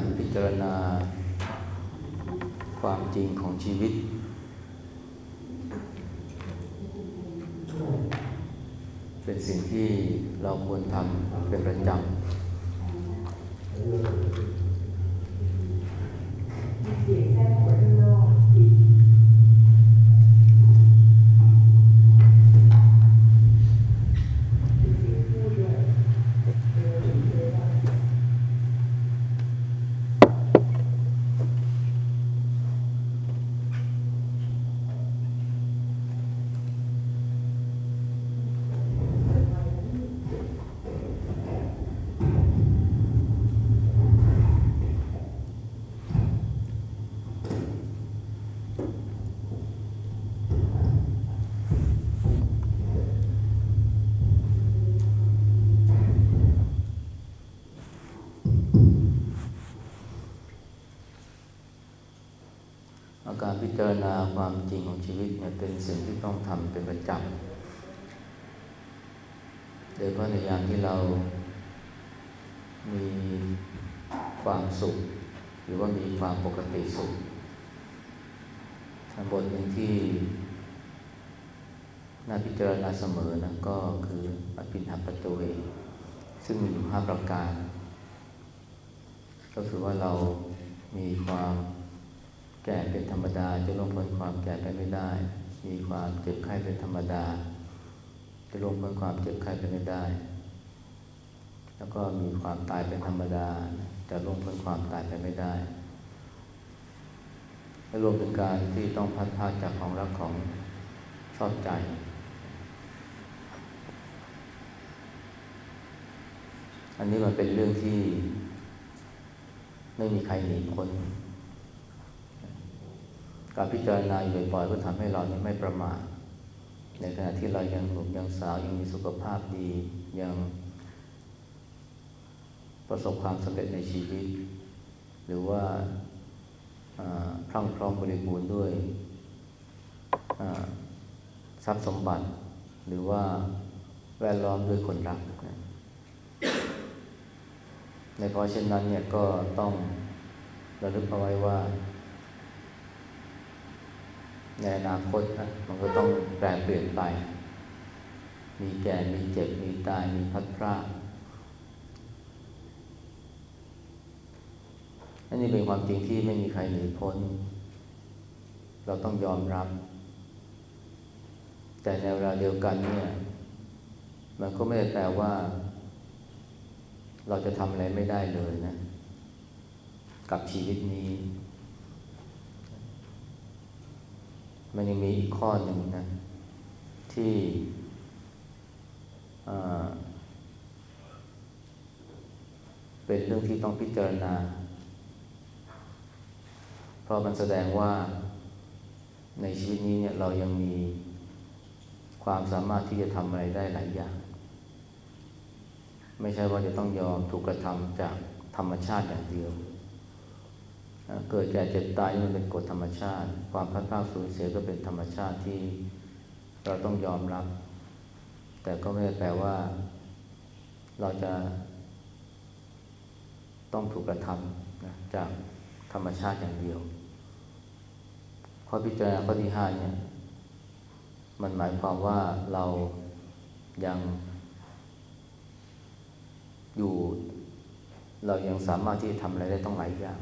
การพิจารณาความจริงของชีวิต เป็นสิ่งที่เราควรทำเป็นประจำ เสียงแทรกออกมาข้างนอกเสียงพูดด้วยเออเออว่า อาการพิจาร ณาความจริงของชีวิตเนี่ยเป็นสิ่งที่ต้องทำเป็นประจำโดยเฉพาะในยามที่เรามีความสุข หรือว่ามีความปกติสุขบทหนึ่งที่น่าพิจารณาเสมอนะก็คืออภินหปัตตเวซึ่งมีอยู่ห้าประการ ก็คือว่าเรามีความ ก่เป็นธรรมดาจะล่วงพ้นความแก่ไปไม่ได้ มีความเจ็บไข้เป็นธรรมดา จะล่วงพ้นความเจ็บไข้ไปไม่ได้ แล้วก็มีความตายเป็นธรรมดา จะล่วงพ้นความตายไปไม่ได้และรวมถึงการที่ต้องพัดพาจากของรักของชอบใจ อันนี้มันเป็นเรื่องที่ไม่มีใครหนีพ้น การพิจารณาอยู่บ่อยๆก็ทำให้เราเนี่ยไม่ประมาทในขณะที่เรายังหนุ่มยังสาวยังมีสุขภาพดียังประสบความสำเร็จในชีวิต หรือว่าอ่าพรั่งพร้อมบริบูรณ์ด้วยทรัพย์สมบัติ หรือว่าแวดล้อมด้วยคนรักนะในเพราะเช่นนั้นเนี่ยก็ต้องระลึกเอาไว้ว่า ในอนาคตนะมันก็ต้องแปลเปลี่ยนไป มีแก่ มีเจ็บ มีตาย มีพัดพรากอันนี้เป็นความจริงที่ไม่มีใครหนีพ้น เราต้องยอมรับ แต่ในเวลาเดียวกันเนี่ย มันก็ไม่ได้แปลว่า เราจะทำอะไรไม่ได้เลยนะ กับชีวิตนี้ มันยังมีอีกข้อหนึ่งนะ ที่เป็นเรื่องที่ต้องพิจารณา เพราะมันแสดงว่าในชีวิตนี้เนี่ยเรายังมีความสามารถที่จะทำอะไรได้หลายอย่าง ไม่ใช่ว่าจะต้องยอมถูกกระทำจากธรรมชาติอย่างเดียว เกิดแก่เจ็บตายมันเป็นกฎธรรมชาติ ความพัดพลาดสูญเสียก็เป็นธรรมชาติที่เราต้องยอมรับ แต่ก็ไม่ได้แปลว่า เราจะ ต้องถูกกระทำนะจากธรรมชาติอย่างเดียวข้อพิจารณาข้อที่ห้าเนี่ย มันหมายความว่าเรายังอยู่ เรายังสามารถที่จะทำอะไรได้ต้องหลายอย่าง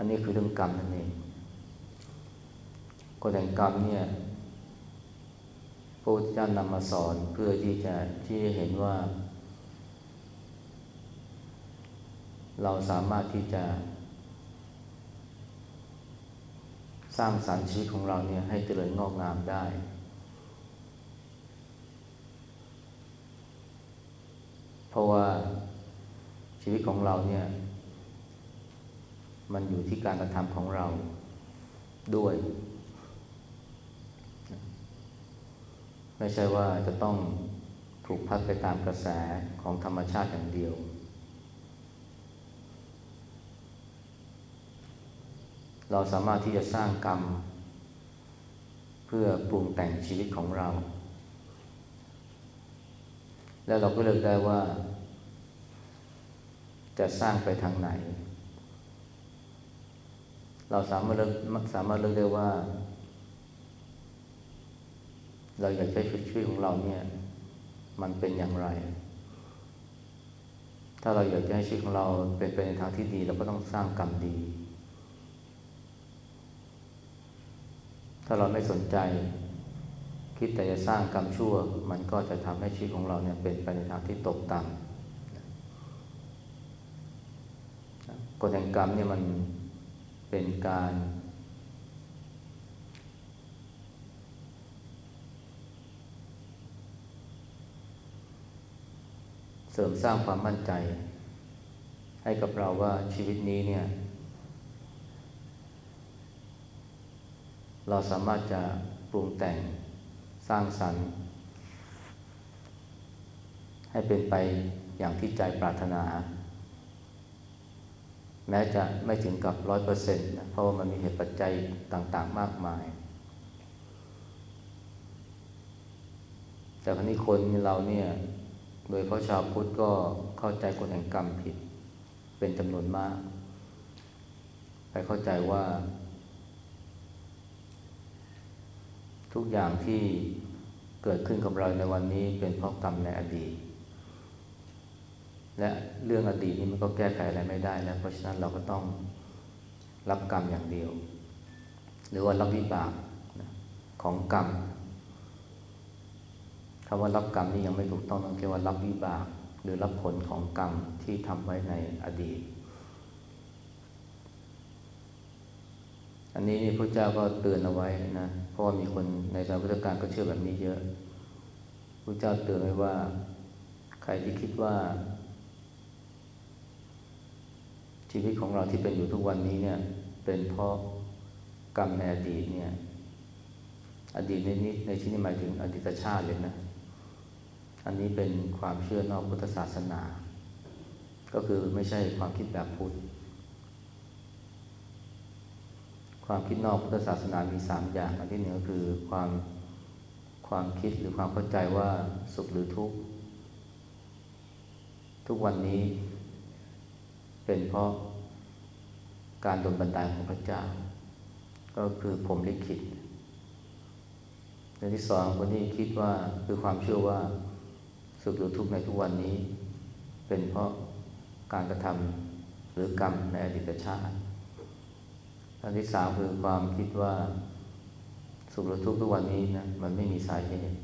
อันนี้คือเรื่องกรรมนั่นเองกฎแห่งกรรมเนี่ยพระพุทธเจ้านำมาสอนเพื่อที่จะที่จะเห็นว่า เราสามารถที่จะ สร้างสรรค์ชีวิตของเราเนี่ยให้เจริญงอกงามได้ เพราะว่าชีวิตของเราเนี่ย มันอยู่ที่การกระทำของเราด้วย ไม่ใช่ว่าจะต้องถูกพัดไปตามกระแสของธรรมชาติอย่างเดียว เราสามารถที่จะสร้างกรรม เพื่อปรุงแต่งชีวิตของเรา แล้วเราก็เลือกได้ว่าจจะสร้างไปทางไหน เราสามารถเลือกสามารถเลือกได้ว่า เราอยากใช้ชีวิตของเราเนี่ย มันเป็นอย่างไร ถ้าเราอยากจะให้ชีวิตของเราเป็นไปในทางที่ดีเราก็ต้องสร้างกรรมดี ถ้าเราไม่สนใจ คิดแต่จะสร้างกรรมชั่ว มันก็จะทำให้ชีวิตของเราเนี่ยเป็นไปในทางที่ตกต่ำกฎแห่งกรรมเนี่ยมัน เป็นการ เสริมสร้างความมั่นใจ ให้กับเราว่าชีวิตนี้เนี่ย เราสามารถจะปรุงแต่งสร้างสรรค์ ให้เป็นไปอย่างที่ใจปรารถนา แม้จะไม่ถึงกับร้อยเปอร์เซ็นต์นะเพราะว่ามันมีเหตุปัจจัยต่างๆมากมาย แต่คราวนี้คนเราเนี่ย โดยเพราะชาวพุทธก็เข้าใจกฎแห่งกรรมผิด เป็นจำนวนมาก ไปเข้าใจว่า ทุกอย่างที่เกิดขึ้นกับเราในวันนี้เป็นเพราะกรรมในอดีต และเรื่องอดีตนี้มันก็แก้ไขอะไรไม่ได้แล้ว เพราะฉะนั้นเราก็ต้องรับกรรมอย่างเดียว หรือว่ารับวิบากของกรรมคำว่ารับกรรมนี่ยังไม่ถูกต้องต้องเรียกว่ารับวิบาก หรือรับผลของกรรมที่ทำไว้ในอดีต อันนี้นี่พระเจ้าก็เตือนเอาไว้นะ เพราะว่ามีคนในสมัยพุทธกาลก็เชื่อแบบนี้เยอะพระเจ้าเตือนไว้ว่า ใครที่คิดว่า ชีวิตของเราที่เป็นอยู่ทุกวันนี้เนี่ย เป็นเพราะกรรมในอดีตเนี่ย อดีตในนี้ในที่นี้หมายถึงอดีตชาติเลยนะ อันนี้เป็นความเชื่อนอกพุทธศาสนา ก็คือไม่ใช่ความคิดแบบพุทธ ความคิดนอกพุทธศาสนามีสามอย่าง อันที่หนึ่งก็คือความความคิดหรือความเข้าใจว่าสุขหรือทุกข์ ทุกวันนี้ เป็นเพราะการดลบันดาลของพระเจ้า ก็คือผมลิขิตในที่สองคนที่คิดว่าคือความเชื่อว่าสุขหรือทุกข์ในทุกวันนี้ เป็นเพราะการกระทำหรือกรรมในอดีตชาติอันที่สามคือความคิดว่าสุขหรือทุกข์ทุกวันนี้นะมันไม่มีสาเหตุ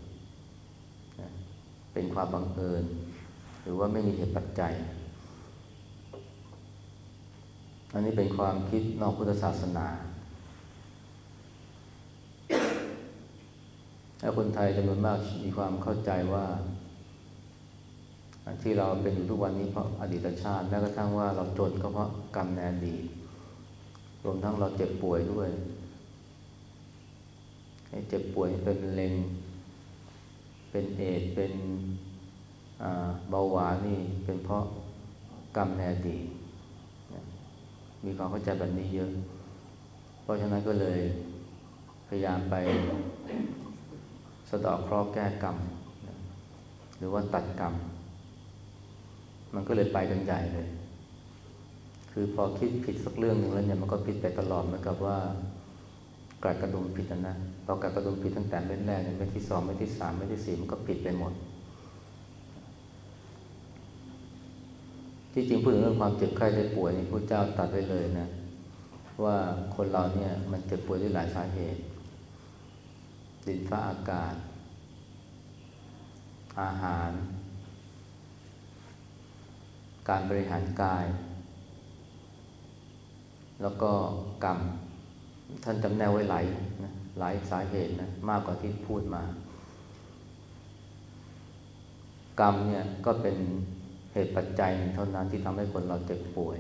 เป็นความบังเอิญ หรือว่าไม่มีเหตุปัจจัย อันนี้เป็นความคิดนอกพุทธศาสนาถ้าคนไทยจำนวนมากมีความเข้าใจว่า ที่เราเป็นอยู่ทุกวันนี้เพราะอดีตชาติแม้กระทั่งว่าเราจนก็เพราะกรรมในอดีตรวมทั้งเราเจ็บป่วยด้วยเจ็บป่วยเป็นเลงเป็นเอดเป็นเบาหวานนี่เป็นเพราะกรรมในอดีต มีความเข้าใจแบบนี้เยอะ เพราะฉะนั้นก็เลยพยายามไปสะดอกเคราะห์แก้กรรม หรือว่าตัดกรรม มันก็เลยไปกันใหญ่เลย คือพอคิดผิดสักเรื่องหนึ่งแล้วเนี่ยมันก็ผิดไปตลอดเหมือนกับว่ากัดกระดุมผิดนะนะพอกัดกระดุมผิดตั้งแต่เม็ดแรกเนี่ยเม็ดที่สองเม็ดที่สามเม็ดที่สี่มันก็ผิดไปหมด ที่จริงพูดถึงเรื่องความเจ็บไข้ได้ป่วยนี่พระเจ้าตัดไว้เลยนะว่าคนเราเนี่ยมันเจ็บป่วยด้วยหลายสาเหตุ ดินฟ้าอากาศ อาหาร การบริหารกาย แล้วก็กรรม ท่านจำแนกไว้หลายนะหลายสาเหตุนะมากกว่าที่พูดมา กรรมเนี่ยก็เป็น เหตุปัจจัยเท่านั้นที่ทำให้คนเราเจ็บป่วย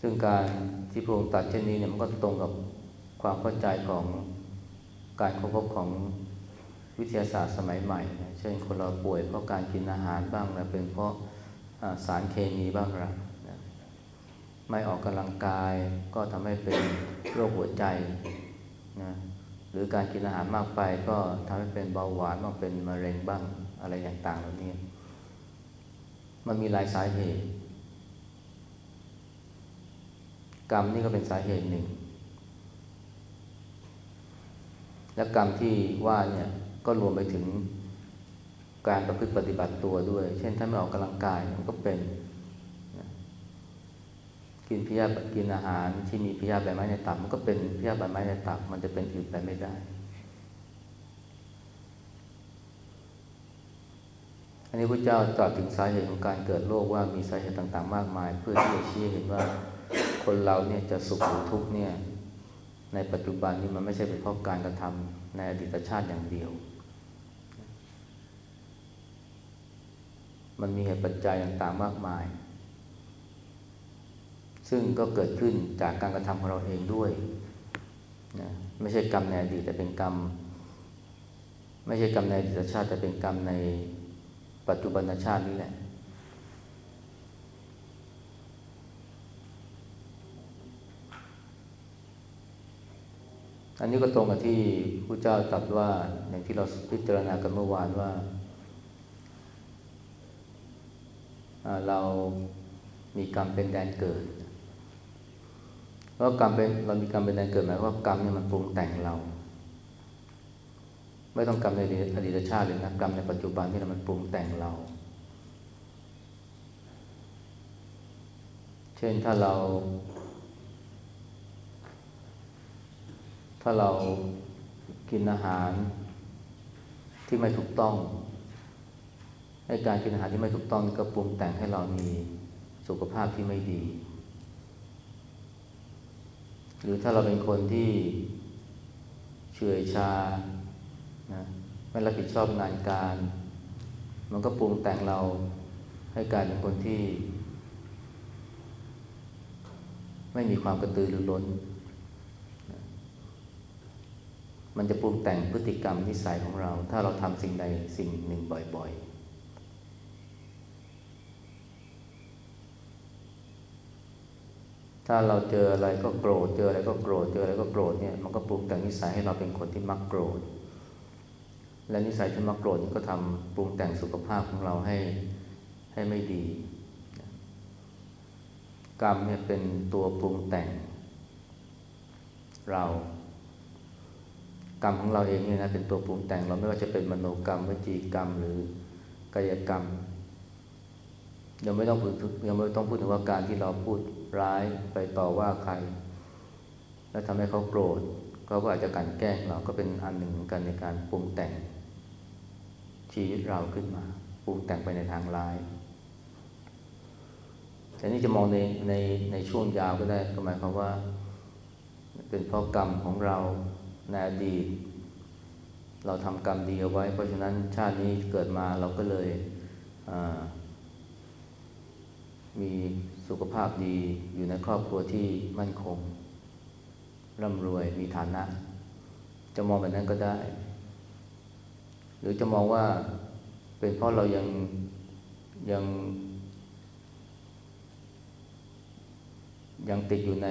ซึ่งการที่พระองค์ตัดเช่นนี้เนี่ยมันก็ตรงกับความเข้าใจของการค้นพบของวิทยาศาสตร์สมัยใหม่นะเช่นคนเราป่วยเพราะการกินอาหารบ้างนะเป็นเพราะสารเคมีบ้างละนะไม่ออกกำลังกายก็ทำให้เป็นโรคหัวใจนะหรือการกินอาหารมากไปก็ทำให้เป็นเบาหวานบ้างเป็นมะเร็งบ้าง อะไรต่างๆเหล่านี้ มันมีหลายสาเหตุ กรรมนี่ก็เป็นสาเหตุหนึ่ง และกรรมที่ว่าเนี่ยก็รวมไปถึงการประพฤติปฏิบัติตัวด้วย เช่นถ้าไม่ออกกำลังกายมันก็เป็น กินพิยากินอาหารที่มีพิยาใบไม้ในตับมันก็เป็นพิยาใบไม้ในตับมันจะเป็นอื่นไปไม่ได้ อันนี้พระเจ้าตรัสถึงสาเหตุของการเกิดโรคว่ามีสาเหตุต่างๆ มากมาย เพื่อที่จะชี้เห็นว่าคนเราเนี่ยจะสุขหรือทุกข์เนี่ยในปัจจุบันนี้มันไม่ใช่เป็นเพราะการกระทำในอดีตชาติอย่างเดียว มันมีเหตุปัจจัยต่างๆมากมาย ซึ่งก็เกิดขึ้นจากการกระทำของเราเองด้วยนะไม่ใช่กรรมในอดีตแต่เป็นกรรม ไม่ใช่กรรมในอดีตชาติแต่เป็นกรรมใน ปัจจุบันชาตินี่แหละ อันนี้ก็ตรงกับที่พระเจ้าตรัสว่าอย่างที่เราพิจารณากันเมื่อวานว่าเรามีกรรมเป็นแดนเกิดเพราะกรรมเป็นเรามีกรรมเป็นแดนเกิดหมายว่ากรรมเนี่ยมันปรุงแต่งเรา ไม่ต้องกรรมในอดีตชาติเลยนะกรรมในปัจจุบันที่มันปรุงแต่งเรา เช่นถ้าเรา ถ้าเรากินอาหารที่ไม่ถูกต้องให้การกินอาหารที่ไม่ถูกต้องก็ปรุงแต่งให้เรามีสุขภาพที่ไม่ดี หรือถ้าเราเป็นคนที่เฉื่อยชา นะไม่รับผิดชอบงานการ มันก็ปรุงแต่งเราให้กลายเป็นคนที่ ไม่มีความกระตือรือร้น มันจะปรุงแต่งพฤติกรรมนิสัยของเรา ถ้าเราทำสิ่งใดสิ่งหนึ่งบ่อย ๆถ้าเราเจออะไรก็โกรธ เจออะไรก็โกรธ เจออะไรก็โกรธเนี่ย มันก็ปรุงแต่งนิสัยให้เราเป็นคนที่มักโกรธ และนิสัยที่มักโกรธนี่ก็ทำปรุงแต่งสุขภาพของเราให้ให้ไม่ดี กรรมเนี่ยเป็นตัวปรุงแต่ง เรา กรรมของเราเองเนี่ยนะเป็นตัวปรุงแต่ง เราไม่ว่าจะเป็นมโนกรรมวจีกรรมหรือกายกรรมยังไม่ต้องพูดยังไม่ต้องพูดถึงว่าการที่เราพูดร้ายไปต่อว่าใคร แล้วทำให้เขาโกรธเขาก็อาจจะกลันแกล้งเราก็เป็นอันหนึ่งกันในการปรุงแต่ง ชีวิตเราขึ้นมาปรุงแต่งไปในทางร้าย แต่นี่จะมองในในในช่วงยาวก็ได้ก็หมายความว่า เป็นเพราะกรรมของเราในอดีตเราทำกรรมดีเอาไว้ เพราะฉะนั้นชาตินี้เกิดมาเราก็เลยมีสุขภาพดีอยู่ในครอบครัวที่มั่นคง ร่ำรวยมีฐานะ จะมองแบบนั้นก็ได้ หรือจะมองว่าเป็นเพราะเรายังยัง ยังติดอยู่ใน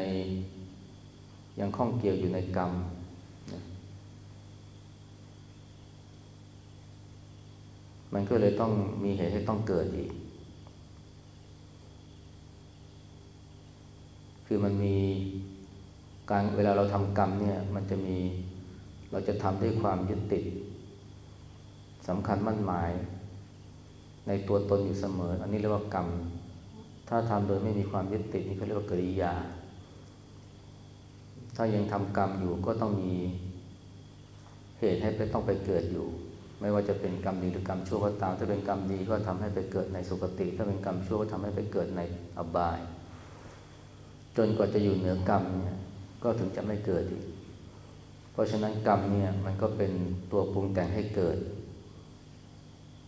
ยังข้องเกี่ยวอยู่ในกรรมนะมันก็เลยต้องมีเหตุให้ต้องเกิดอีก คือมันมีการเวลาเราทำกรรมเนี่ย มันจะมีเราจะทำด้วยความยึดติด สำคัญมั่นหมาย ในตัวตนอยู่เสมอ อันนี้เรียกว่ากรรม ถ้าทำโดยไม่มีความยึดติดนี่เขาเรียกว่ากริยา ถ้ายังทำกรรมอยู่ก็ต้องมีเหตุให้ไปต้องไปเกิดอยู่ ไม่ว่าจะเป็นกรรมดีหรือกรรมชั่วก็ตาม ถ้าเป็นกรรมดีก็ทำให้ไปเกิดในสุคติ ถ้าเป็นกรรมชั่วก็ทำให้ไปเกิดในอบาย จนกว่าจะอยู่เหนือกรรมเนี่ยก็ถึงจะไม่เกิดอีก เพราะฉะนั้นกรรมเนี่ยมันก็เป็นตัวปรุงแต่งให้เกิด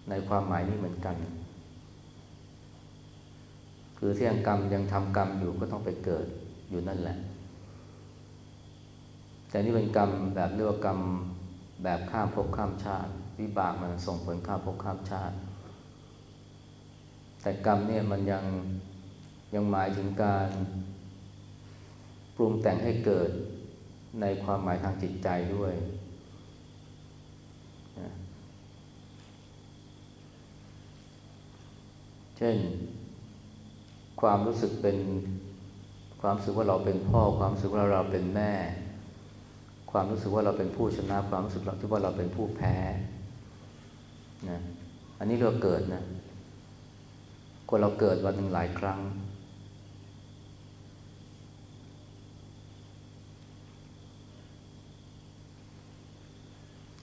ในความหมายนี้เหมือนกัน คือที่ยังกรรมยังทำกรรมอยู่ก็ต้องไปเกิดอยู่นั่นแหละ แต่นี่เป็นกรรมแบบเรียกว่ากรรมแบบข้ามภพข้ามชาติ วิบากมันส่งผลข้ามภพข้ามชาติ แต่กรรมเนี่ยมันยังยังหมายถึงการปรุงแต่งให้เกิดในความหมายทางจิตใจด้วย เช่น ความรู้สึกเป็นความรู้สึกว่าเราเป็นพ่อ ความรู้สึกว่าเราเป็นแม่ ความรู้สึกว่าเราเป็นผู้ชนะ ความรู้สึกที่ว่าเราเป็นผู้แพ้นะอันนี้เราเกิดนะคนเราเกิดวันหนึ่งหลายครั้ง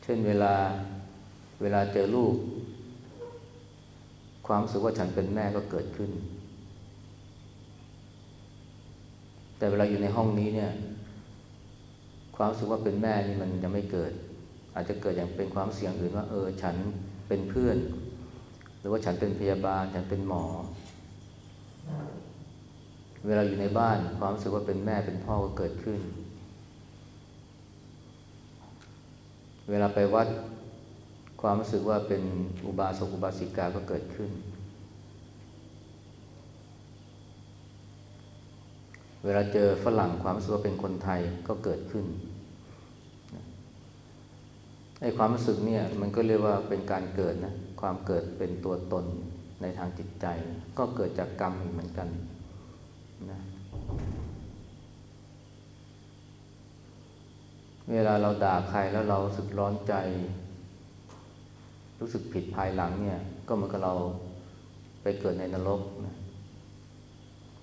เช่นเวลาเวลาเจอลูก ความรู้สึกว่าฉันเป็นแม่ก็เกิดขึ้น แต่เวลาอยู่ในห้องนี้เนี่ย ความรู้สึกว่าเป็นแม่นี่มันยังไม่เกิด อาจจะเกิดอย่างเป็นความเสี่ยงอื่นว่า เออ ฉันเป็นเพื่อน หรือว่าฉันเป็นพยาบาล ฉันเป็นหมอ เวลาอยู่ในบ้านความรู้สึกว่าเป็นแม่เป็นพ่อก็เกิดขึ้น เวลาไปวัด ความรู้สึกว่าเป็นอุบาสกอุบาสิกาก็เกิดขึ้น เวลาเจอฝรั่งความรู้สึกว่าเป็นคนไทยก็เกิดขึ้นไอ้ความรู้สึกเนี่ยมันก็เรียกว่าเป็นการเกิดนะความเกิดเป็นตัวตนในทางจิตใจ ก็เกิดจากกรรมเหมือนกันนะเวลาเราด่าใครแล้วเราสึกร้อนใจ รู้สึกผิดภายหลังเนี่ย ก็เหมือนกับเราไปเกิดในนรกนะ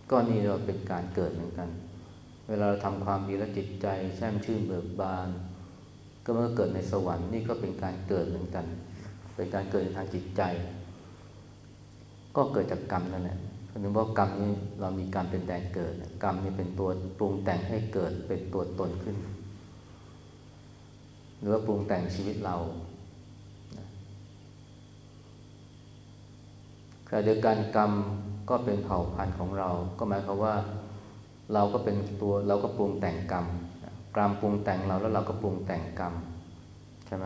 ก็นี่เราเป็นการเกิดเหมือนกัน เวลาเราทำความดีแล้วจิตใจแช่มชื่นเบิกบาน ก็เมื่อเกิดในสวรรค์นี่ก็เป็นการเกิดเหมือนกัน เป็นการเกิดในทางจิตใจ ก็เกิดจากกรรมนั่นแหละถึงว่ากรรมนี้เรามีการเป็นแดนเกิด กรรมนี่เป็นตัวปรุงแต่งให้เกิดเป็นตัวตนขึ้น หรือว่าปรุงแต่งชีวิตเรา ขณะเดียวกันกรรมก็เป็นเผ่าพันธุ์ของเรา ก็หมายความว่าเราก็เป็นตัวเราก็ปรุงแต่งกรรม กรรมปรุงแต่งเราแล้วเราก็ปรุงแต่งกรรมใช่ไหม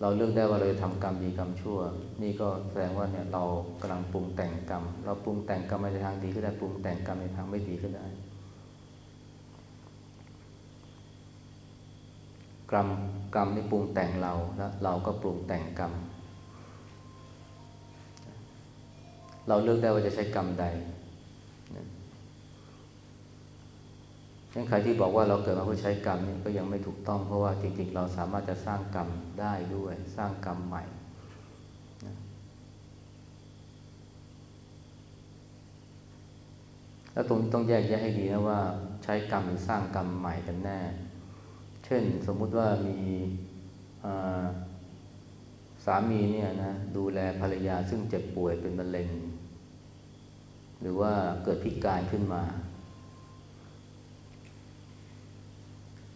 เราเลือกได้ว่าเราจะทำกรรมดีกรรมชั่ว นี่ก็แสดงว่าเนี่ยเรากำลังปรุงแต่งกรรม เราปรุงแต่งกรรมในทางดีก็ได้ปรุงแต่งกรรมในทางไม่ดีก็ได้ กรรมกรรมนี่ปรุงแต่งเราแล้วเราก็ปรุงแต่งกรรม เราเลือกได้ว่าจะใช้กรรมใดงั้นใครที่บอกว่าเราเกิดมาเพื่อใช้กรรมนี่ก็ยังไม่ถูกต้อง เพราะว่าจริงๆ เราสามารถจะสร้างกรรมได้ด้วย สร้างกรรมใหม่ แล้วตรงนี้ต้องแยกแยะให้ดีนะว่าใช้กรรมหรือสร้างกรรมใหม่กันแน่ เช่นสมมุติว่ามีสามีเนี่ยนะดูแลภรรยาซึ่งเจ็บป่วยเป็นมะเร็ง หรือว่าเกิดพิการขึ้นมา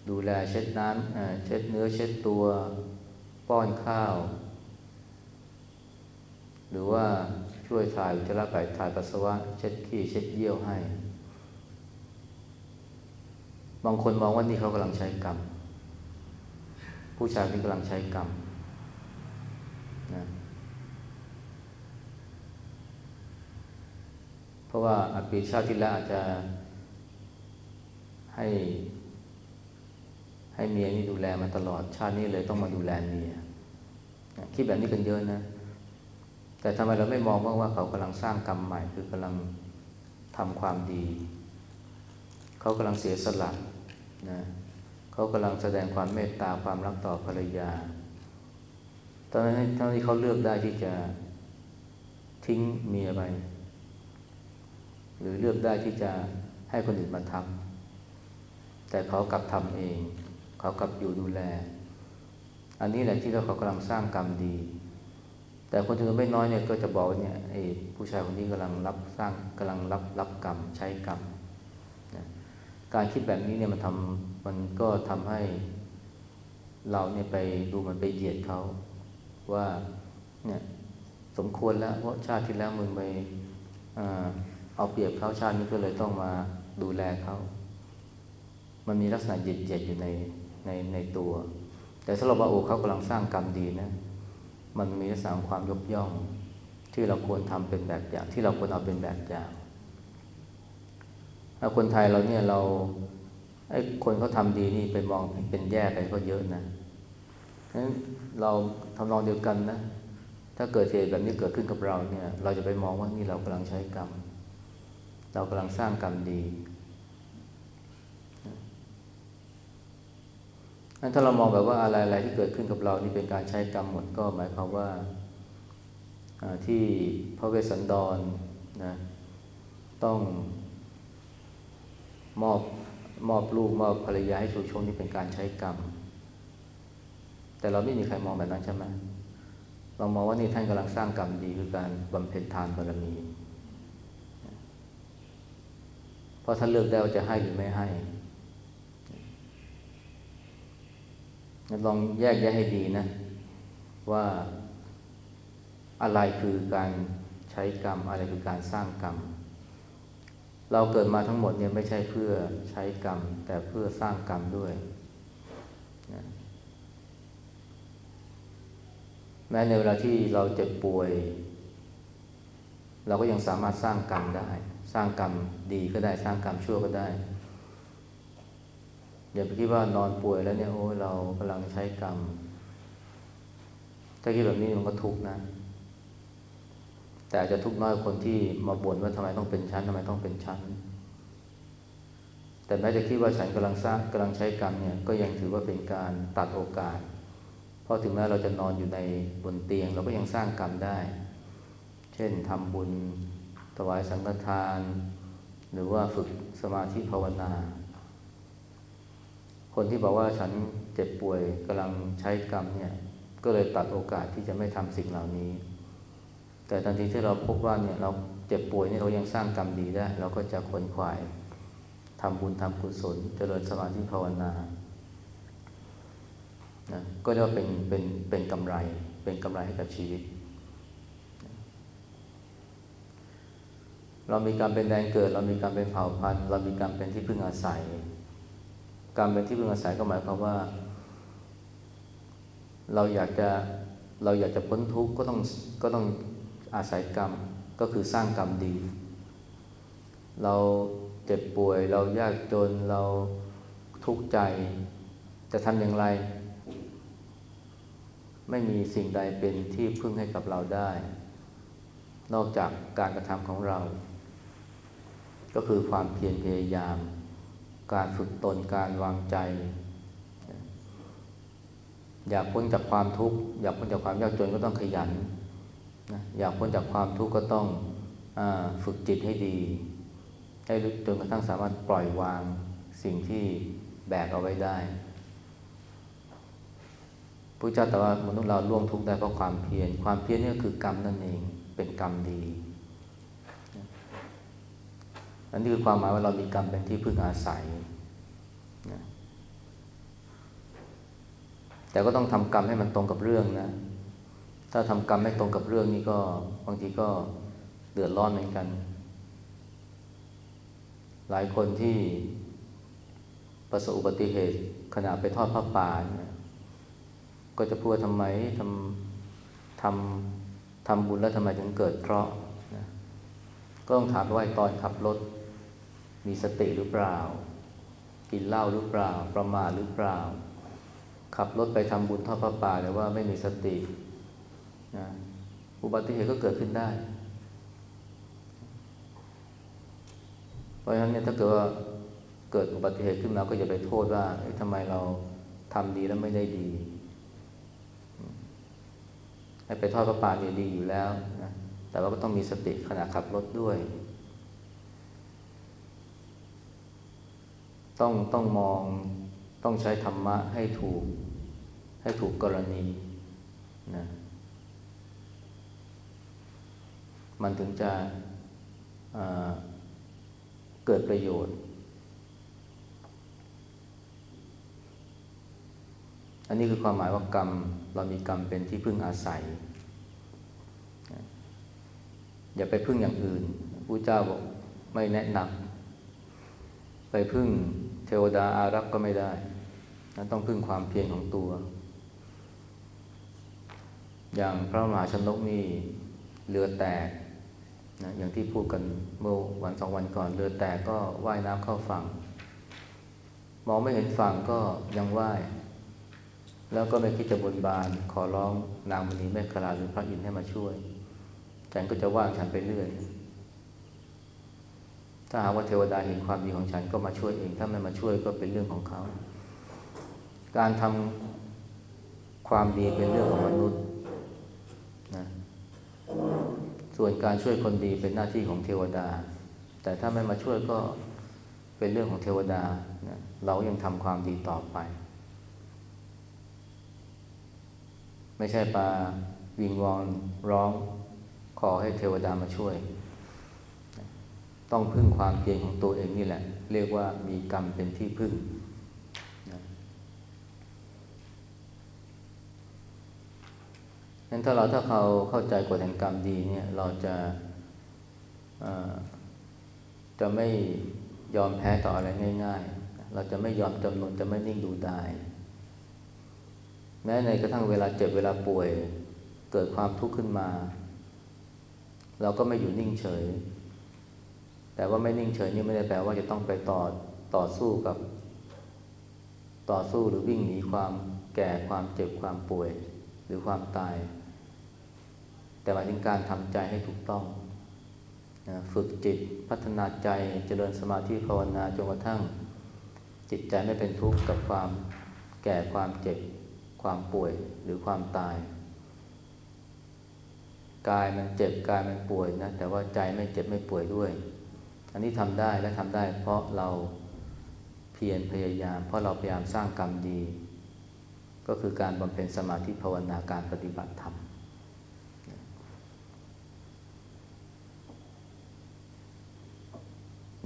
ดูแลเช็ดน้ำเช็ดเนื้อเช็ดตัวป้อนข้าว หรือว่าช่วยถ่ายอุจจาระถ่ายปัสสาวะเช็ดขี้เช็ดเยี่ยวให้บางคนมองว่านี่เขากำลังใช้กรรม ผู้ชายนี่กำลังใช้กรรมนะ เพราะว่าอปีชาติที่แล้วอาจจะให้ ให้เมียนี่ดูแลมาตลอดชาตินี้เลยต้องมาดูแลเมียคิดแบบนี้กันเยอะนะ แต่ทำไมเราไม่มองบ้างว่าเขากำลังสร้างกรรมใหม่ คือกำลังทำความดี เขากำลังเสียสละนะเขากำลังแสดงความเมตตาความรักต่อภรรยาตอนนั้นตอนที่เขาเลือกได้ที่จะทิ้งเมียไป หรือเลือกได้ที่จะให้คนอื่นมาทำแต่เขากลับทำเอง เขากลับอยู่ดูแล อันนี้แหละที่เราเขากำลังสร้างกรรมดี แต่คนจำนวนไม่น้อยเนี่ยก็จะบอกเนี่ยไอ้ผู้ชายคนนี้กำลังรับสร้างกำลังรับรับกรรมใช้กรรมนะการคิดแบบนี้เนี่ยมันทำมันก็ทำให้เราเนี่ยไปดูมันไปเหยียดเขาว่าเนี่ยสมควรแล้วเพราะชาติที่แล้วมึงไปอ่า เอาเปรียบเขาชาตินี้ก็เลยต้องมาดูแลเขามันมีลักษณะเยียดเยียดอยู่ในในในตัว แต่สำหรับว่าโอเขากำลังสร้างกรรมดีนะ มันมีลักษณะความยกย่อง ที่เราควรทำเป็นแบบอย่าง ที่เราควรเอาเป็นแบบอย่างถ้คนไทยเราเนี่ยเราไอ้คนเขาทาดีนี่ไปมองเป็นแย่ไปก็เยอะนะนั้นเราทำนองเดียวกันนะถ้าถ้าเกิดเหตุแบบนี้เกิดขึ้นกับเราเนี่ย เราจะไปมองว่านี่เรากำลังใช้กรรม เรากำลังสร้างกรรมดีงั้นถ้าเรามองแบบว่าอะไรๆที่เกิดขึ้นกับเรานี่เป็นการใช้กรรมหมดก็หมายความว่าอ่าที่พระเวสสันดรนะต้องมอบมอบลูกมอบภรรยาให้ชูชงนี่เป็นการใช้กรรม แต่เราไม่มีใครมองแบบนั้นใช่ไหมเรามองว่านี่ท่านกำลังสร้างกรรมดีคือการบำเพ็ญทานบารมี เพราะท่านเลือกได้ว่าจะให้หรือไม่ให้ลองแยกแยะให้ดีนะ ว่าอะไรคือการใช้กรรม อะไรคือการสร้างกรรม เราเกิดมาทั้งหมดเนี่ยไม่ใช่เพื่อใช้กรรม แต่เพื่อสร้างกรรมด้วยนะแม้ในเวลาที่เราเจ็บป่วย เราก็ยังสามารถสร้างกรรมได้ สร้างกรรมดีก็ได้สร้างกรรมชั่วก็ได้ อย่าไปคิดว่านอนป่วยแล้วเนี่ยโอ้เรากำลังใช้กรรม ถ้าคิดแบบนี้มันก็ทุกข์นะ แต่อาจจะทุกข์น้อยคนที่มาบ่นว่าทำไมต้องเป็นชั้นทำไมต้องเป็นชั้น แต่แม้จะคิดว่าฉันกำลังสร้างกำลังใช้กรรมเนี่ยก็ยังถือว่าเป็นการตัดโอกาสเพราะถึงแม้เราจะนอนอยู่ในบนเตียง เราก็ยังสร้างกรรมได้ เช่นทำบุญ ถวายสังฆทาน หรือว่าฝึกสมาธิภาวนา คนที่บอกว่าฉันเจ็บป่วยกำลังใช้กรรมเนี่ย ก็เลยตัดโอกาสที่จะไม่ทำสิ่งเหล่านี้ แต่ทันทีที่เราพบว่าเนี่ยเราเจ็บป่วยนี่เรายังสร้างกรรมดีได้ เราก็จะขวนขวายทำบุญทำกุศล เจริญสมาธิภาวนานะก็เรียกว่าเป็นเป็นเป็นกำไร เป็นกำไรให้กับชีวิต เรามีการเป็นแดนเกิด เรามีการเป็นเผ่าพันธุ์เรามีการเป็นที่พึ่งอาศัย การเป็นที่พึ่งอาศัยก็หมายความว่า เราอยากจะเราอยากจะพ้นทุกข์ก็ต้องก็ต้องอาศัยกรรมก็คือสร้างกรรมดี เราเจ็บป่วยเรายากจนเราทุกข์ใจ จะทำอย่างไร ไม่มีสิ่งใดเป็นที่พึ่งให้กับเราได้ นอกจากการกระทำของเรา ก็คือความเพียรพยายาม การฝึกตนการวางใจ อยากพ้นจากความทุกข์อยากพ้นจากความยากจนก็ต้องขยันอยากพ้นจากความทุกข์ก็ต้องอฝึกจิตให้ดีให้จนกระทั่งสามารถปล่อยวางสิ่งที่แบกเอาไว้ได้พระเจ้าแต่ว่ามนุษย์เราล่วงทุกข์ได้เพราะความเพียรความเพียรนี่ก็คือกรรมนั่นเองเป็นกรรมดี อันนี้คือความหมายว่าเรามีกรรมเป็นที่พึ่งอาศัยนะแต่ก็ต้องทำกรรมให้มันตรงกับเรื่องนะ ถ้าทำกรรมไม่ตรงกับเรื่องนี้ก็บางทีก็เดือดร้อนเหมือนกัน หลายคนที่ประสบอุบัติเหตุขณะไปทอดผ้าป่านี่ยก็จะพูดว่าทำไมทำทำทำบุญแล้วทำไมถึงเกิดเคราะห์นะก็ต้องถามว่าตอนขับรถ มีสติหรือเปล่า กินเหล้าหรือเปล่า ประมาทหรือเปล่า ขับรถไปทำบุญทอดพระป่าแต่ว่าไม่มีสตินะอุบัติเหตุก็เกิดขึ้นได้ เพราะฉะนั้นเนี่ยถ้าเกิดว่าเกิดอุบัติเหตุขึ้นมาก็อย่าไปโทษว่าทำไมเราทำดีแล้วไม่ได้ดีให้ไปทอดพระป่าเนี่ยดีอยู่แล้วนะแต่ว่าก็ต้องมีสติขณะขับรถด้วย ต้องต้องมองต้องใช้ธรรมะให้ถูก ให้ถูกกรณีนะมันถึงจะเกิดประโยชน์ อันนี้คือความหมายว่ากรรม เรามีกรรมเป็นที่พึ่งอาศัย อย่าไปพึ่งอย่างอื่นผู้เจ้าบอกไม่แนะนำ ไปพึ่งเทวดาอารักษ์ก็ไม่ได้นั้นต้องพึ่งความเพียรของตัว อย่างพระมหาชนกนี่เรือแตกนะอย่างที่พูดกันเมื่อวันสองวันก่อน เรือแตกก็ว่ายน้ำเข้าฝั่ง มองไม่เห็นฝั่งก็ยังว่าย แล้วก็ไม่คิดจะบนบาน ขอร้องนางมณีเมฆคลาหรือพระอินทร์ให้มาช่วยฉันก็จะว่างฉันไปเรื่อย ถ้าหากว่าเทวดาเห็นความดีของฉันก็มาช่วยเอง ถ้าไม่มาช่วยก็เป็นเรื่องของเขา การทำความดีเป็นเรื่องของมนุษย์นะส่วนการช่วยคนดีเป็นหน้าที่ของเทวดา แต่ถ้าไม่มาช่วยก็เป็นเรื่องของเทวดานะเรายังทำความดีต่อไป ไม่ใช่ปาวิงวอนร้องขอให้เทวดามาช่วย ต้องพึ่งความเพียรของตัวเองนี่แหละ เรียกว่ามีกรรมเป็นที่พึ่งนะงั้นถ้าเราถ้าเขาเข้าใจกฎแห่งกรรมดีเนี่ยเราจะจะไม่ยอมแพ้ต่ออะไรง่าย ๆ เราจะไม่ยอมจำนนจะไม่นิ่งดูดาย แม้ในกระทั่งเวลาเจ็บเวลาป่วยเกิดความทุกข์ขึ้นมา เราก็ไม่อยู่นิ่งเฉย แต่ว่าไม่นิ่งเฉยนี่ไม่ได้แปลว่าจะต้องไปต่อต่อสู้กับ ต่อสู้หรือวิ่งหนีความแก่ความเจ็บความป่วย หรือความตาย แต่หมายถึงการทำใจให้ถูกต้องนะฝึกจิตพัฒนาใจเจริญสมาธิภาวนาจนกระทั่ง จิตใจไม่เป็นทุกข์กับความแก่ความเจ็บ ความป่วยหรือความตาย กายมันเจ็บกายมันป่วยนะแต่ว่าใจไม่เจ็บไม่ป่วยด้วย อันนี้ทำได้และทำได้เพราะเราเพียรพยายาม เพราะเราพยายามสร้างกรรมดี ก็คือการบำเพ็ญสมาธิภาวนาการปฏิบัติธรรม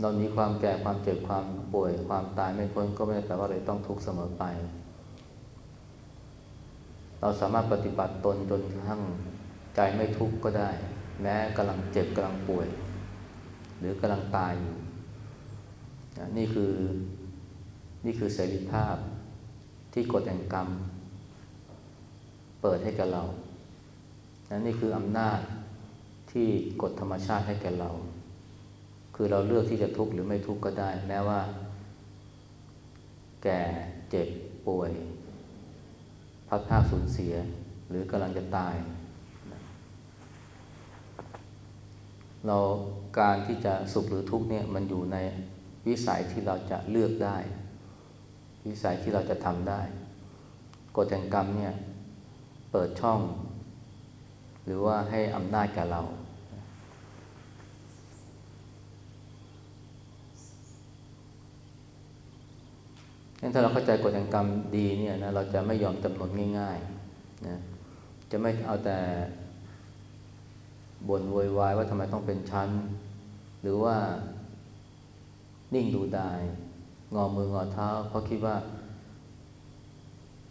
เรามีความแก่ความเจ็บความป่วยความตายไม่พ้นก็ไม่ได้แปลว่าเราต้องทุกข์เสมอไป เราสามารถปฏิบัติตนจนกระทั่งใจไม่ทุกข์ก็ได้ แม้กำลังเจ็บกำลังป่วย หรือกำลังตายอยู่นี่คือนี่คือเสรีภาพที่กฎแห่งกรรม เปิดให้กับเรานนี่คืออำนาจที่กฎธรรมชาติให้แก่เรา คือเราเลือกที่จะทุกข์หรือไม่ทุกข์ก็ได้ แม้ว่า แก่เจ็บป่วย พัดภาคสูญเสีย หรือกำลังจะตาย เราการที่จะสุขหรือทุกข์เนี่ยมันอยู่ในวิสัยที่เราจะเลือกได้ วิสัยที่เราจะทำได้กฎแห่งกรรมเนี่ยเปิดช่อง หรือว่าให้อำนาจกับเรา ถ้าเราเข้าใจกฎแห่งกรรมดีเนี่ยนะเราจะไม่ยอมจำนนง่ายๆนะจะไม่เอาแต่ บ่นโวยวายว่าทำไมต้องเป็นชั้น หรือว่านิ่งดูดาย งอมืองอเท้า เพราะคิดว่า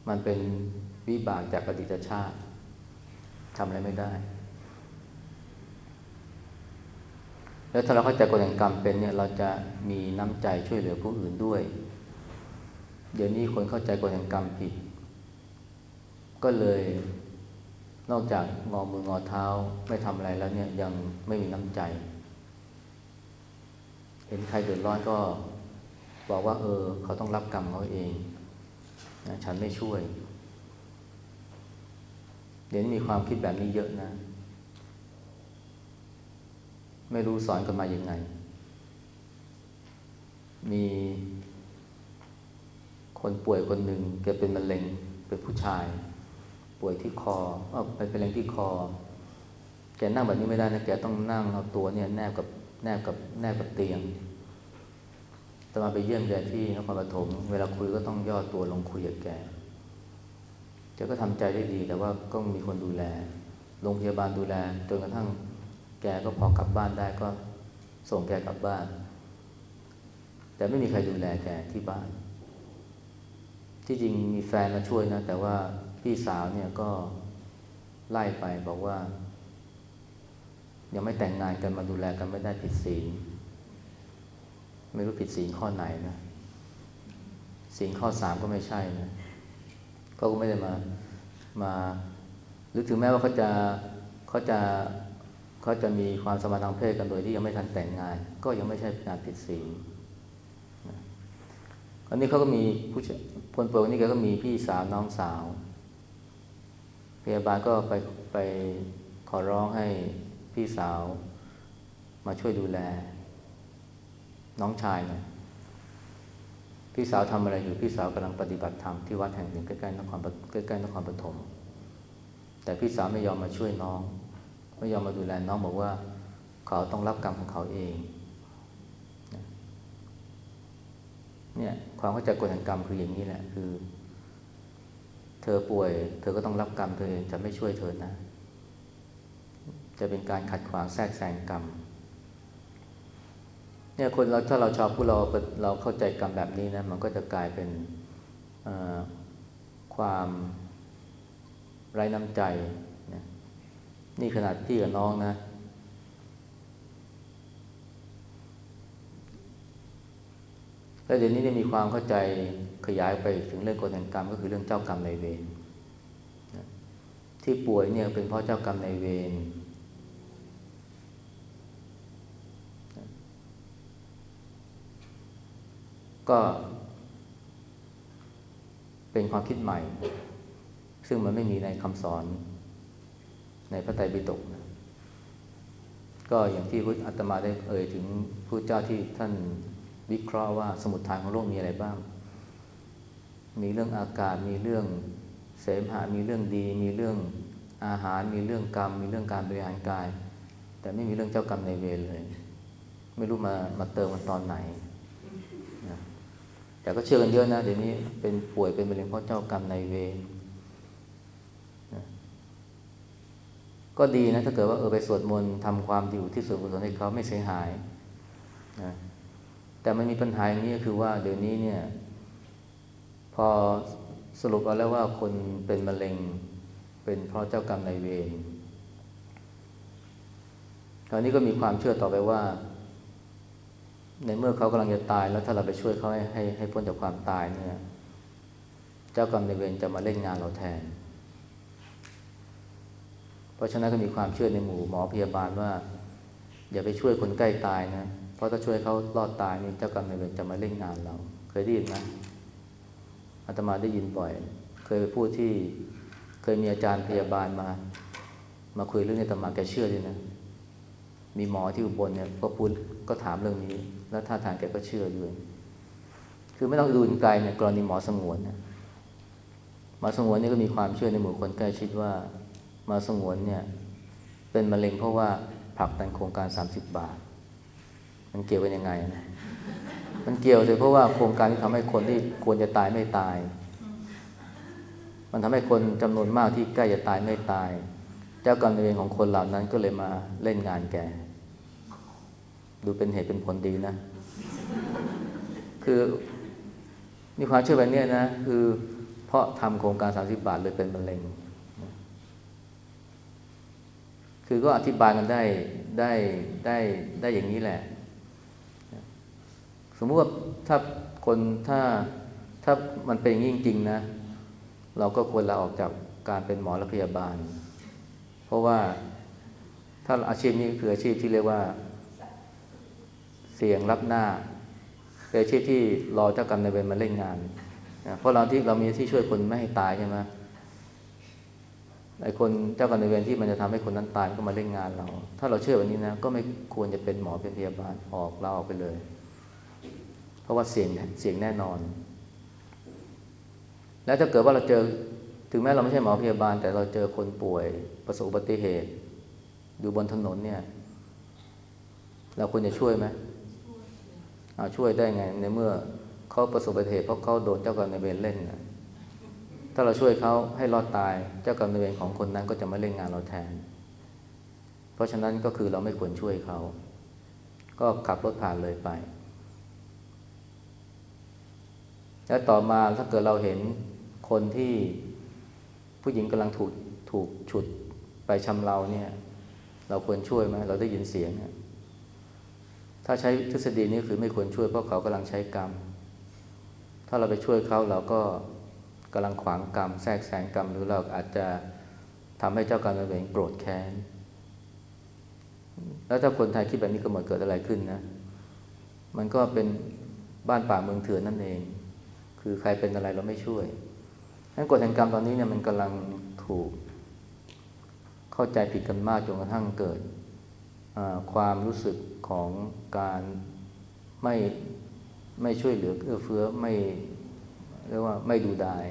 มันเป็นวิบากจากอดีตชาติทำอะไรไม่ได้ แล้วถ้าเราเข้าใจกฎแห่งกรรมเป็นเนี่ย เราจะมีน้ำใจช่วยเหลือผู้อื่นด้วย เดี๋ยวนี้คนเข้าใจกฎแห่งกรรมผิด ก็เลย นอกจากงอมืองอเท้าไม่ทำอะไรแล้วเนี่ยยังไม่มีน้ำใจ เห็นใครเดือดร้อนก็บอกว่า เออ เขาต้องรับกรรมเขาเองนะฉันไม่ช่วย เดี๋ยวนี้มีความคิดแบบนี้เยอะนะ ไม่รู้สอนกันมายังไง มีคนป่วยคนหนึ่งแกเป็นมะเร็งเป็นผู้ชาย ป่วยที่คอเออเป็นมะเร็งที่คอ แกนั่งแบบนี้ไม่ได้นะแกต้องนั่งเอาตัวเนี่ยแนบกับแนบกับแนบกับเตียงตอนมาไปเยี่ยมแกที่นครปฐมเวลาคุยก็ต้องย่อตัวลงคุยกับแกแกก็ทำใจได้ดี แต่ว่าก็มีคนดูแลโรงพยาบาลดูแลจนกระทั่งแกก็พอกลับบ้านได้ก็ส่งแกกลับบ้าน แต่ไม่มีใครดูแลแกที่บ้าน ที่จริงมีแฟนมาช่วยนะ แต่ว่า พี่สาวเนี่ยก็ไล่ไปบอกว่า ยังไม่แต่งงานกันมาดูแลกันไม่ได้ผิดศีล ไม่รู้ผิดศีลข้อไหนนะศีลข้อสามก็ไม่ใช่นะเขาก็ไม่ได้มามา หรือถึงแม้ว่าเขาจะเขาจะเขาจะมีความสมพันทางเพศกันโดยที่ยังไม่ทันแต่งงาน ก็ยังไม่ใช่การผิดศีลอันนี้เขาก็มีผู้คนป่วยคนนี้แกก็มีพี่สาวน้องสาว พยาบาลก็ไปไปขอร้องให้พี่สาวมาช่วยดูแล น้องชายหน่อยพี่สาวทำอะไรอยู่พี่สาวกำลังปฏิบัติธรรมที่วัดแห่งหนึ่งใกล้ๆนครใกล้ๆนครปฐมแต่พี่สาวไม่ยอมมาช่วยน้อง ไม่ยอมมาดูแลน้องบอกว่า เขาต้องรับกรรมของเขาเองเนี่ยความเข้าใจกฎแห่งกรรมคืออย่างนี้แหละคือ เธอป่วย เธอก็ต้องรับกรรมเธอเองจะไม่ช่วยเธอนะ จะเป็นการขัดขวางแทรกแซงกรรมเนี่ยคนเราถ้าเราชอบผู้เราเราเข้าใจกรรมแบบนี้นะ มันก็จะกลายเป็นความไร้น้ำใจนะนี่ขนาดพี่กับน้องนะ แล้วเดี๋ยวนี้ได้มีความเข้าใจขยายไปถึงเรื่องกฎแห่งกรรมก็คือเรื่องเจ้ากรรมนายเวรที่ป่วยเนี่ยเป็นเพราะเจ้ากรรมนายเวรก็เป็นความคิดใหม่ ซึ่งมันไม่มีในคำสอนในพระไตรปิฎกนะก็อย่างที่พุทธอาตมาได้เอ่ยถึงพระเจ้าที่ท่าน วิเคราะห์ว่าสมุดฐานของโลกมีอะไรบ้าง มีเรื่องอากาศ มีเรื่องเสมหะ มีเรื่องดี มีเรื่องอาหาร มีเรื่องกรรม มีเรื่องการบริหารกาย แต่ไม่มีเรื่องเจ้ากรรมในายเวรเลย ไม่รู้มามาเติมมันตอนไหนนะแต่ก็เชื่อกันเยอะนะเดี๋ยวนี้เป็นป่วยเป็นมะเร็งเพราะเจ้ากรรมในายเวรก็ดีนะถ้าเกิดว่าเออไปสวดมนต์ทำความดีอุที่ส่วนกุศลให้เขาไม่เสียหายนะ แต่มันมีปัญหาอย่างนี้ก็คือว่าเดี๋ยวนี้เนี่ย พอสรุปเอาแล้วว่าคนเป็นมะเร็งเป็นเพราะเจ้ากรรมนายเวรคราวนี้ก็มีความเชื่อต่อไปว่า ในเมื่อเขากำลังจะตายแล้วถ้าเราไปช่วยเขาให้ให้ให้พ้นจากความตายเนี่ย เจ้ากรรมนายเวรจะมาเล่นงานเราแทน เพราะฉะนั้นก็มีความเชื่อในหมู่หมอพยาบาลว่า อย่าไปช่วยคนใกล้ตายนะ เพราะถ้าช่วยเขารอดตายนี่เจ้ากรรมนายเวรจะมาเล่นงานเรา เคยได้ยินไหมอาตมาได้ยินบ่อย เคยไปพูดที่เคยมีอาจารย์พยาบาลมา มาคุยเรื่องนี้อาตมาแกเชื่อด้วยนะ มีหมอที่อุบลเนี่ยก็พูดก็ถามเรื่องนี้ แล้วท่าทางแกก็เชื่อด้วย คือไม่ต้องดูไกลเนี่ยกรณีหมอสงวนนี่ยหมอสงวนนี่ก็มีความเชื่อในหมู่คนใกล้ชิดว่าหมอสงวนเนี่ยเป็นมะเร็งเพราะว่าผลักดันโครงการสามสิบบาท มันเกี่ยวกันยังไงนะมันเกี่ยวเลยเพราะว่าโครงการที่ทำให้คนที่ควรจะตายไม่ตาย มันทำให้คนจำนวนมากที่ใกล้จะตายไม่ตาย เจ้ากรรมนายเวรของคนเหล่านั้นก็เลยมาเล่นงานแก ดูเป็นเหตุเป็นผลดีนะ คือมีความเชื่อแบบนี้นะ คือเพราะทำโครงการสามสิบบาทเลยเป็นมะเร็ง คือก็อธิบายกันได้ได้ได้ได้อย่างนี้แหละ สมมติว่าถ้าคนถ้าถ้ามันเป็นอย่างนี้จริงๆนะ เราก็ควรลาออกจากการเป็นหมอและพยาบาล เพราะว่าถ้าอาชีพนี้คืออาชีพที่เรียกว่า เสี่ยงรับหน้าเป็นอาชีพที่รอเจ้ากรรมนายเวรมาเล่นงานนะเพราะเราที่เรามีที่ช่วยคนไม่ให้ตายใช่ไหมไอ้คนเจ้ากรรมนายเวรที่มันจะทำให้คนนั้นตายก็มาเล่นงานเรา ถ้าเราเชื่อแบบนี้นะ ก็ไม่ควรจะเป็นหมอเป็นพยาบาลออกเราออกไปเลย เพราะว่าเสี่ยงเสี่ยงแน่นอน แล้วถ้าเกิดว่าเราเจอถึงแม้เราไม่ใช่หมอพยาบาล แต่เราเจอคนป่วยประสบอุบัติเหตุ อยู่บนถนนเนี่ย เราควรจะช่วยไหมเอาช่วยได้ไง ในเมื่อเขาประสบอุบัติเหตุเพราะเขาโดนเจ้ากรรมนายเวรเล่นนะถ้าเราช่วยเขาให้รอดตายเจ้ากรรมนายเวรของคนนั้นก็จะมาเล่นงานเราแทน เพราะฉะนั้นก็คือเราไม่ควรช่วยเขา ก็ขับรถผ่านเลยไป แล้วต่อมาถ้าเกิดเราเห็นคนที่ผู้หญิงกำลังถูกถูกฉุดไปชำเราเนี่ย เราควรช่วยไหมเราได้ยินเสียงเนี่ยถ้าใช้ทฤษฎีนี้คือไม่ควรช่วยเพราะเขากำลังใช้กรรม ถ้าเราไปช่วยเขาเราก็กำลังขวางกรรม แทรกแซงกรรม หรือเราอาจจะทำให้เจ้ากรรมนายเวรโกรธแค้น แล้วถ้าคนไทยคิดแบบนี้ก็หมดเกิดอะไรขึ้นนะ มันก็เป็นบ้านป่าเมืองเถื่อนนั่นเอง คือใครเป็นอะไรเราไม่ช่วยนั้นกฎแห่งกรรมตอนนี้เนี่ยมันกำลังถูก เข้าใจผิดกันมากจนกระทั่งเกิดความรู้สึกของการไม่ไม่ช่วยเหลือเอื้อเฟื้อไม่เรียกว่าไม่ดูดาย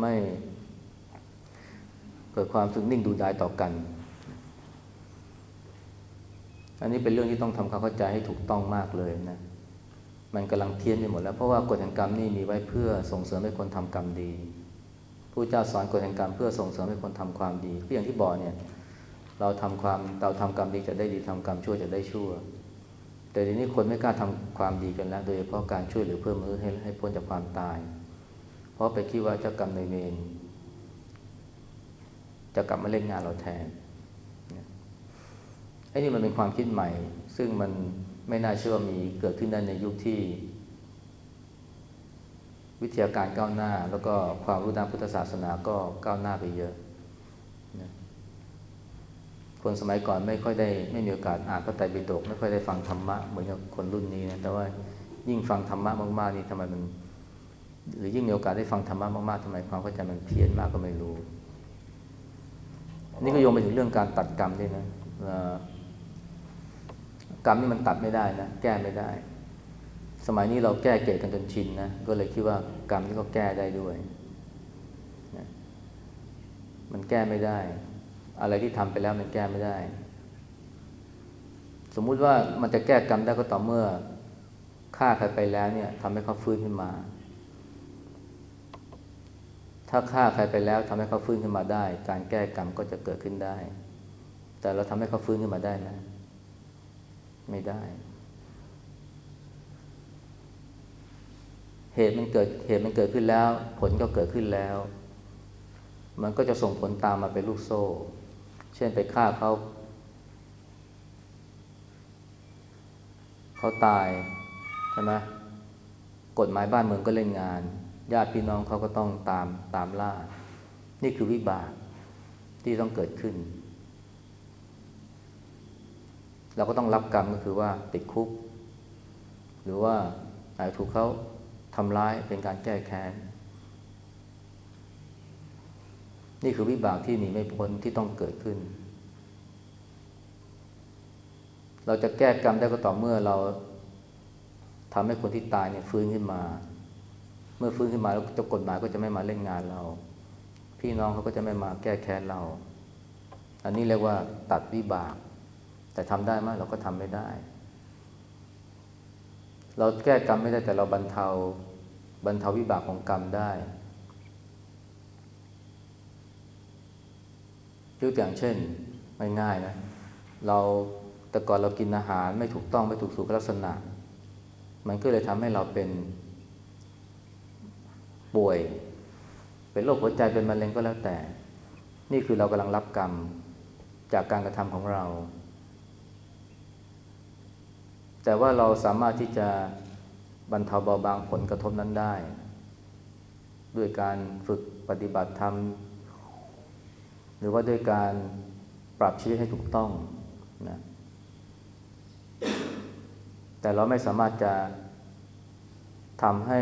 ไม่เกิดความสึกนิ่งดูดายต่อกัน อันนี้เป็นเรื่องที่ต้องทำความเข้าใจให้ถูกต้องมากเลยนะ มันกำลังเพี้ยนไปหมดแล้ว เพราะว่ากฎแห่งกรรมนี่มีไว้เพื่อส่งเสริมให้คนทำกรรมดีผู้เจ้าสอนกฎแห่งกรรมเพื่อส่งเสริมให้คนทำความดีก็อย่างที่บอกเนี่ยเราทำความเราทำกรรมดีจะได้ดีทำกรรมชั่วจะได้ชั่ว แต่ทีนี้คนไม่กล้าทำความดีกันแล้วโดยเฉพาะการช่วยเหลือเพื่อมนุษย์ให้ให้พ้นจากความตาย เพราะไปคิดว่าเจ้ากรรมในเวรจะกลับมาเล่นงานเราแทนไอ้นี่มันเป็นความคิดใหม่ ซึ่งมัน ไม่น่าเชื่อว่ามีเกิดขึ้นได้ในยุคที่ วิทยาการก้าวหน้า แล้วก็ความรู้ด้านพุทธศาสนาก็ก้าวหน้าไปเยอะนะคนสมัยก่อนไม่ค่อยได้ไม่มีโอกาสอ่านพระไตรปิฎกไม่ค่อยได้ฟังธรรมะเหมือนกับคนรุ่นนี้นะแต่ว่ายิ่งฟังธรรมะมากๆนี่ทำไมมัน หรือยิ่งมีโอกาสได้ฟังธรรมะมากๆทำไมความเข้าใจมันเพี้ยนมากก็ไม่รู้ นี่ก็โยงไปถึงเรื่องการตัดกรรมด้วยนะเอ่อ กรรมนี่มันตัดไม่ได้นะ แก้ไม่ได้ สมัยนี้เราแก้เกรดกันจนชินนะ ก็เลยคิดว่ากรรมนี่ก็แก้ได้ด้วยนะมันแก้ไม่ได้ อะไรที่ทำไปแล้วมันแก้ไม่ได้ สมมุติว่ามันจะแก้กรรมได้ก็ต่อเมื่อฆ่าใครไปแล้วเนี่ยทำให้เขาฟื้นขึ้นมา ถ้าฆ่าใครไปแล้วทำให้เขาฟื้นขึ้นมาได้ การแก้กรรมก็จะเกิดขึ้นได้ แต่เราทำให้เขาฟื้นขึ้นมาได้ไหม ไม่ได้ เหตุมันเกิดเหตุมันเกิดขึ้นแล้ว ผลก็เกิดขึ้นแล้ว มันก็จะส่งผลตามมาเป็นลูกโซ่ เช่นไปฆ่าเขาเขาตายใช่ไหมกฎหมายบ้านเมืองก็เล่นงาน ญาติพี่น้องเขาก็ต้องตามตามล่า นี่คือวิบากที่ต้องเกิดขึ้น เราก็ต้องรับกรรมก็คือว่าติดคุก หรือว่าอาจถูกเขาทำร้ายเป็นการแก้แค้น นี่คือวิบากที่หนีไม่พ้นที่ต้องเกิดขึ้น เราจะแก้กรรมได้ก็ต่อเมื่อเราทำให้คนที่ตายเนี่ยฟื้นขึ้นมา เมื่อฟื้นขึ้นมาแล้วเจ้ากฎหมายก็จะไม่มาเล่นงานเรา พี่น้องเขาก็จะไม่มาแก้แค้นเรา อันนี้เรียกว่าตัดวิบาก แต่ทำได้ไหมเราก็ทำไม่ได้ เราแก้กรรมไม่ได้แต่เราบรรเทาบรรเทาวิบากของกรรมได้ยกตัวอย่างเช่นง่ายๆนะ เราแต่ก่อนเรากินอาหารไม่ถูกต้องไม่ถูกสุขลักษณะ มันก็เลยทำให้เราเป็นป่วย เป็นโรคหัวใจเป็นมะเร็งก็แล้วแต่ นี่คือเรากำลังรับกรรมจากการกระทำของเรา แต่ว่าเราสามารถที่จะบรรเทาเบาบางผลกระทบนั้นได้ ด้วยการฝึกปฏิบัติธรรม หรือว่าด้วยการปรับชีวิตให้ถูกต้องนะแต่เราไม่สามารถจะทำให้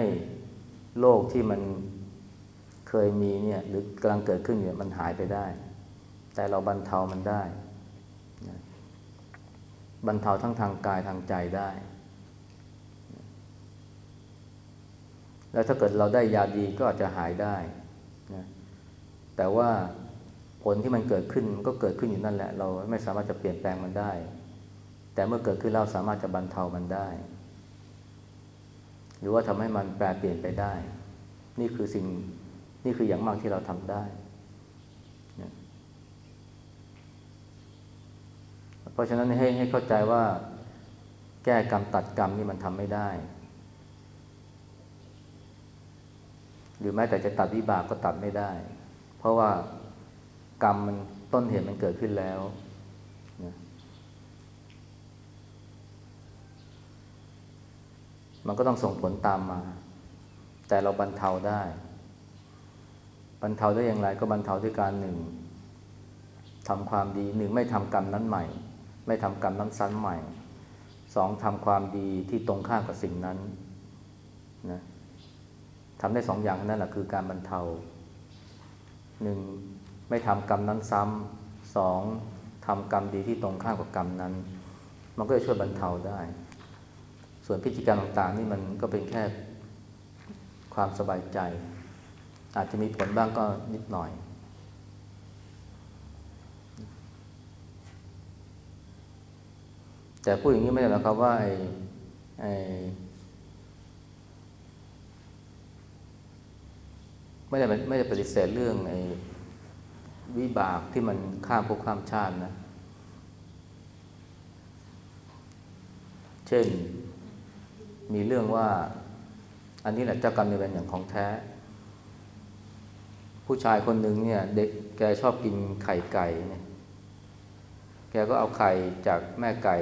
โรคที่มันเคยมีเนี่ยหรือกำลังเกิดขึ้นอยู่มันหายไปได้ แต่เราบรรเทามันได้ บรรเทาทั้งทางกายทางใจได้ แล้วถ้าเกิดเราได้ยาดีก็อาจจะหายได้นะแต่ว่าผลที่มันเกิดขึ้นมันก็เกิดขึ้นอยู่นั่นแหละ เราไม่สามารถจะเปลี่ยนแปลงมันได้ แต่เมื่อเกิดขึ้นเราสามารถจะบรรเทามันได้ หรือว่าทำให้มันแปลเปลี่ยนไปได้ นี่คือสิ่งนี่คืออย่างมากที่เราทำได้นะเพ ราะฉะนั้นให้ให้เข้าใจว่าแก้กรรมตัดกรรมนี่มันทำไม่ได้ หรือแม้แต่จะตัดวิบากก็ตัดไม่ได้ เพราะว่ากรรมมันต้นเหตุมันเกิดขึ้นแล้วนะมันก็ต้องส่งผลตามมา แต่เราบรรเทาได้ บรรเทาได้อย่างไรก็บรรเทาด้วยการหนึ่งทำความดีหนึ่งไม่ทำกรรมนั้นใหม่ ไม่ทำกรรมนั้นซ้ำใหม่สองทำความดีที่ตรงข้ามกับสิ่งนั้นนะทำได้สองอย่างนั่นแหละคือการบรรเทาหนึ่งไม่ทำกรรมนั้นซ้ำสองทำกรรมดีที่ตรงข้ามกับกรรมนั้น มันก็จะช่วยบรรเทาได้ ส่วนพิธีกรรมต่างๆนี่มันก็เป็นแค่ความสบายใจ อาจจะมีผลบ้างก็นิดหน่อย แต่พูดอย่างนี้ไม่ได้หมายความว่าไอ้ไอ้ไม่ได้ไม่ได้ปฏิเสธเรื่องไอ้วิบากที่มันข้ามภพข้ามชาตินะ เช่น มีเรื่องว่า อันนี้แหละเจ้ากรรมในายเวรอย่างของแท้ ผู้ชายคนหนึ่งเนี่ย เด็กแกชอบกินไข่ไก่เนี่ยแกก็เอาไข่จากแม่ไก่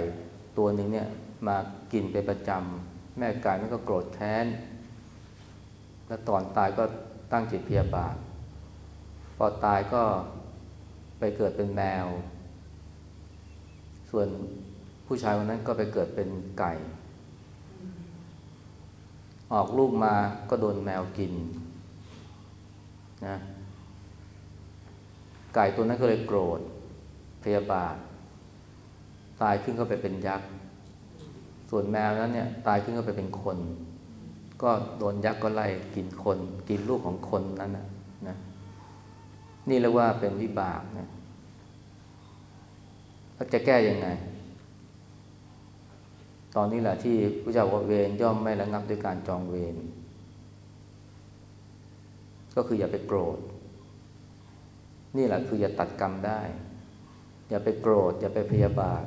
ตัวหนึ่งเนี่ยมากินเป็นประจำแม่ไก่มันก็โกรธแค้น แล้วตอนตายก็ตั้งจิตเพียาบาทพอตายก็ไปเกิดเป็นแมว ส่วนผู้ชายคนนั้นก็ไปเกิดเป็นไก่ ออกลูกมาก็โดนแมวกินนะไก่ตัวนั้นก็เลยโกรธพยาบาท ตายขึ้นก็ไปเป็นยักษ์ ส่วนแมวนั้นเนี่ยตายขึ้นก็ไปเป็นคน ก็โดนยักษ์ก็ไล่กินคน กินลูกของคนนั้นนะนะนี่เรียกว่าเป็นวิบากนะแล้วจะแก้ยังไง ตอนนี้แหละที่พระเจ้าว่าเวรย่อมไม่ระงับด้วยการจองเวร ก็คืออย่าไปโกรธ นี่แหละคืออย่าตัดกรรมได้ อย่าไปโกรธ อย่าไปพยาบาท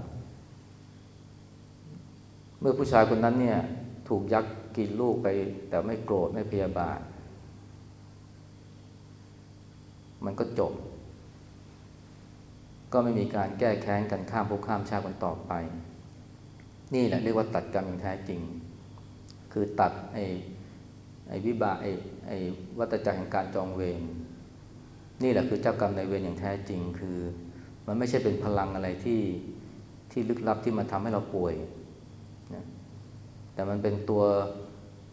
เมื่อผู้ชายคนนั้นเนี่ยถูกยักษ์กินลูกไป แต่ไม่โกรธไม่พยาบาท มันก็จบ ก็ไม่มีการแก้แค้นกันข้ามภพข้ามชาติกันต่อไป นี่แหละเรียกว่าตัดกรรมอย่างแท้จริง คือตัดไอ้ไอ้วิบากไอ้ไอ้วัฏจักรแห่งการจองเวรนี่แหละคือเจ้ากรรมนายเวรอย่างแท้จริง คือ มันไม่ใช่เป็นพลังอะไรที่ที่ลึกลับที่มันทำให้เราป่วย แต่มันเป็นตัว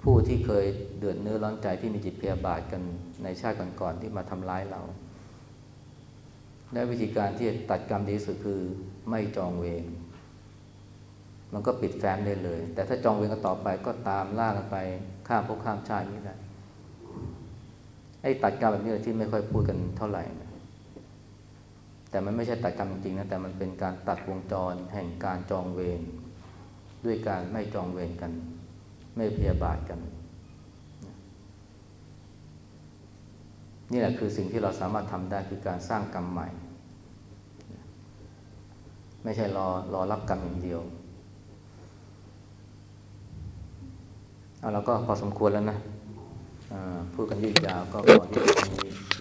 ผู้ที่เคยเดือดเนื้อร้อนใจที่มีจิตพยาบาทกันในชาติก่อนๆที่มาทำร้ายเรา และวิธีการที่จะตัดกรรมดีสุดคือไม่จองเวรมันก็ปิดแฟ้มได้เลย แต่ถ้าจองเวรกันต่อไปก็ตามล่ากันไปข้ามภพข้ามชาตินี้แหละไอ้ตัดกรรมแบบนี้ที่ไม่ค่อยพูดกันเท่าไหร่นะแต่มันไม่ใช่ตัดกรรมจริงๆนะแต่มันเป็นการตัดวงจรแห่งการจองเวร ด้วยการไม่จองเวรกัน ไม่พยาบาทกัน นี่แหละคือสิ่งที่เราสามารถทำได้คือการสร้างกรรมใหม่ ไม่ใช่รอรอรับกรรมอย่างเดียวเอาแล้วก็พอสมควรแล้วนะพูดกันยืดยาวก็พอที่ตรงนี้